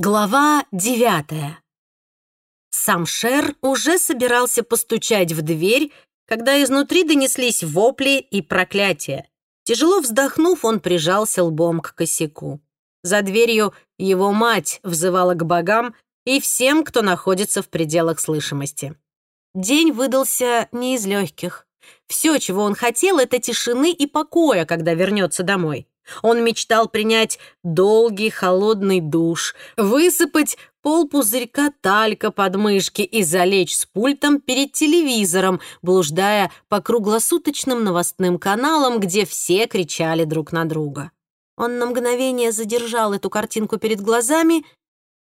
Глава девятая. Самшер уже собирался постучать в дверь, когда изнутри донеслись вопли и проклятия. Тяжело вздохнув, он прижался лбом к косяку. За дверью его мать взывала к богам и всем, кто находится в пределах слышимости. День выдался не из легких. Все, чего он хотел, это тишины и покоя, когда вернется домой. Он мечтал принять долгий холодный душ, высыпать полпузырька талька под мышки и залечь с пультом перед телевизором, блуждая по круглосуточным новостным каналам, где все кричали друг на друга. Он на мгновение задержал эту картинку перед глазами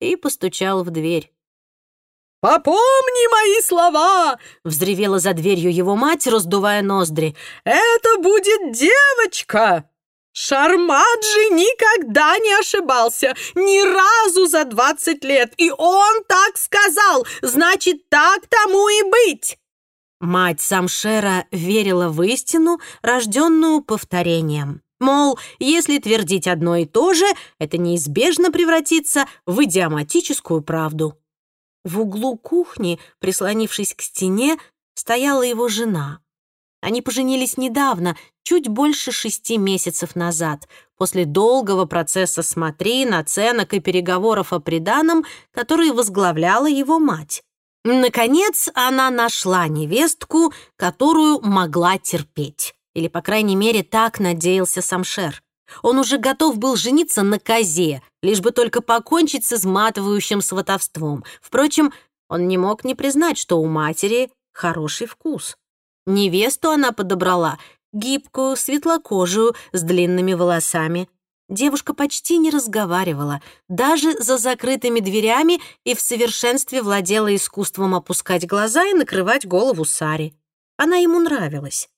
и постучал в дверь. «Попомни мои слова!» — взревела за дверью его мать, раздувая ноздри. «Это будет девочка!» Шармаджи никогда не ошибался, ни разу за двадцать лет, и он так сказал, значит, так тому и быть. Мать Самшера верила в истину, рожденную повторением. Мол, если твердить одно и то же, это неизбежно превратится в идиоматическую правду. В углу кухни, прислонившись к стене, стояла его жена. Они поженились недавно, чуть больше шести месяцев назад, после долгого процесса смотрин, оценок и переговоров о приданом, которые возглавляла его мать. Наконец, она нашла невестку, которую могла терпеть. Или, по крайней мере, так надеялся Самшер. Он уже готов был жениться на козе, лишь бы только покончить с изматывающим сватовством. Впрочем, он не мог не признать, что у матери хороший вкус. Невесту она подобрала, гибкую, светлокожую, с длинными волосами. Девушка почти не разговаривала, даже за закрытыми дверями и в совершенстве владела искусством опускать глаза и накрывать голову Саре. Она ему нравилась.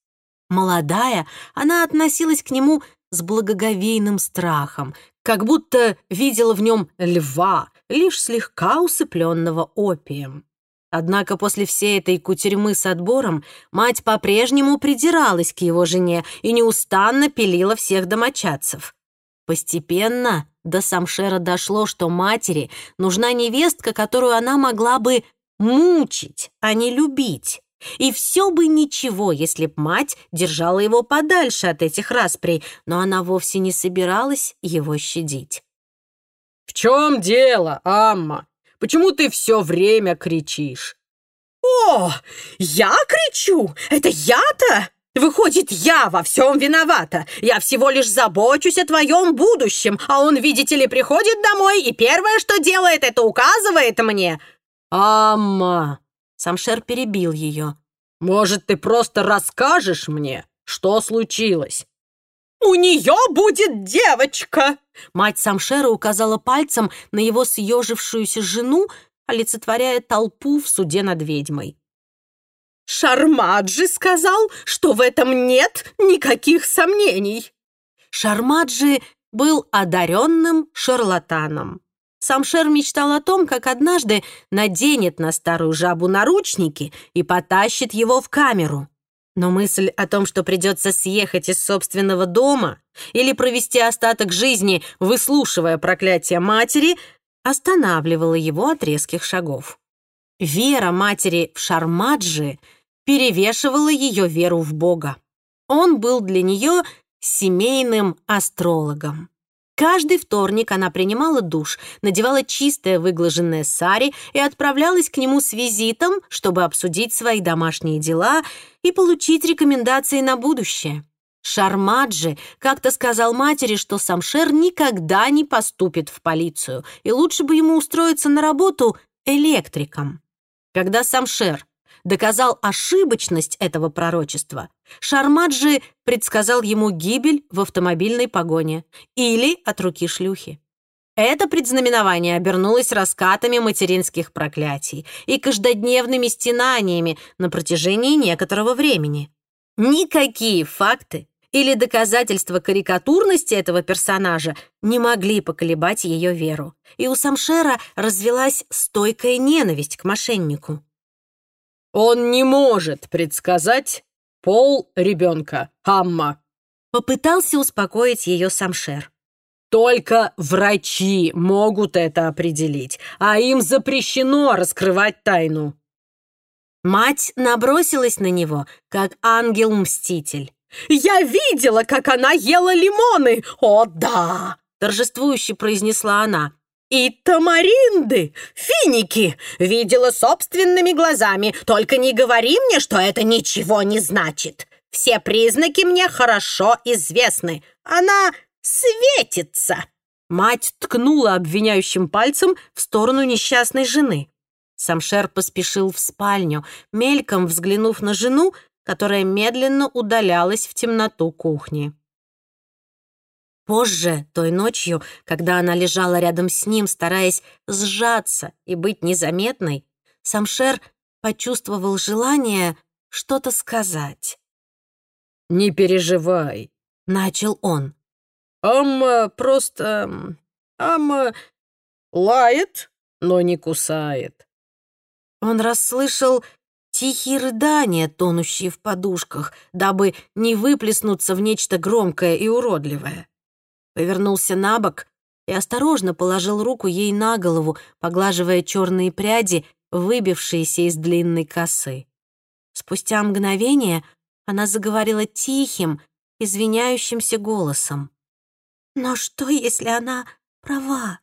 Молодая, она относилась к нему с благоговейным страхом, как будто видела в нем льва, лишь слегка усыпленного опием. Однако после всей этой кутерьмы с отбором мать по-прежнему придиралась к его жене и неустанно пилила всех домочадцев. Постепенно до Самшера дошло, что матери нужна невестка, которую она могла бы мучить, а не любить. И все бы ничего, если б мать держала его подальше от этих расприй, но она вовсе не собиралась его щадить. «В чем дело, Амма?» Почему ты все время кричишь?» «О, я кричу? Это я-то? Выходит, я во всем виновата. Я всего лишь забочусь о твоем будущем, а он, видите ли, приходит домой и первое, что делает, это указывает мне». «Амма!» Самшер перебил ее. «Может, ты просто расскажешь мне, что случилось?» «У нее будет девочка!» Мать Самшера указала пальцем на его съежившуюся жену, олицетворяя толпу в суде над ведьмой. «Шармаджи сказал, что в этом нет никаких сомнений!» Шармаджи был одаренным шарлатаном. Самшер мечтал о том, как однажды наденет на старую жабу наручники и потащит его в камеру. Но мысль о том, что придется съехать из собственного дома или провести остаток жизни, выслушивая проклятие матери, останавливала его от резких шагов. Вера матери в Шармаджи перевешивала ее веру в Бога. Он был для нее семейным астрологом. Каждый вторник она принимала душ, надевала чистое выглаженное сари и отправлялась к нему с визитом, чтобы обсудить свои домашние дела и получить рекомендации на будущее. Шармаджи как-то сказал матери, что Самшер никогда не поступит в полицию, и лучше бы ему устроиться на работу электриком. Когда Самшер доказал ошибочность этого пророчества, Шармаджи предсказал ему гибель в автомобильной погоне или от руки шлюхи. Это предзнаменование обернулось раскатами материнских проклятий и каждодневными стенаниями на протяжении некоторого времени. Никакие факты или доказательства карикатурности этого персонажа не могли поколебать ее веру, и у Самшера развелась стойкая ненависть к мошеннику. «Он не может предсказать пол ребенка, Амма», попытался успокоить ее Самшер. Только врачи могут это определить, а им запрещено раскрывать тайну. Мать набросилась на него, как ангел-мститель. «Я видела, как она ела лимоны! О, да!» Торжествующе произнесла она. «И тамаринды, финики! Видела собственными глазами. Только не говори мне, что это ничего не значит. Все признаки мне хорошо известны. Она светится!» Мать ткнула обвиняющим пальцем в сторону несчастной жены. Самшер поспешил в спальню, мельком взглянув на жену, которая медленно удалялась в темноту кухни. Позже, той ночью, когда она лежала рядом с ним, стараясь сжаться и быть незаметной, Самшер почувствовал желание что-то сказать. «Не переживай», — начал он. «Амма просто... Амма лает, но не кусает». Он расслышал тихие рыдания, тонущие в подушках, дабы не выплеснуться в нечто громкое и уродливое. Повернулся на бок и осторожно положил руку ей на голову, поглаживая черные пряди, выбившиеся из длинной косы. Спустя мгновение она заговорила тихим, извиняющимся голосом. «Но что, если она права?»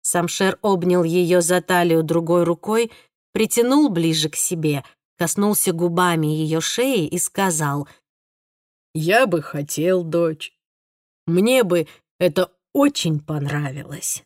Самшер обнял ее за талию другой рукой притянул ближе к себе, коснулся губами ее шеи и сказал, «Я бы хотел, дочь. Мне бы это очень понравилось».